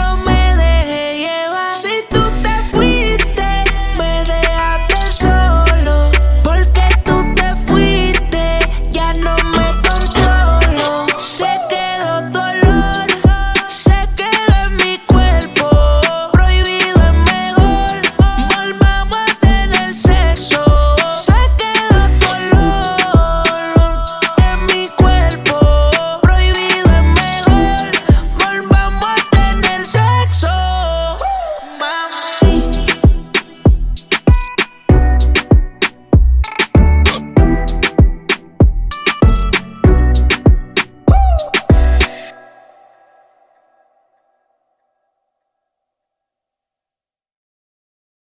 lo my.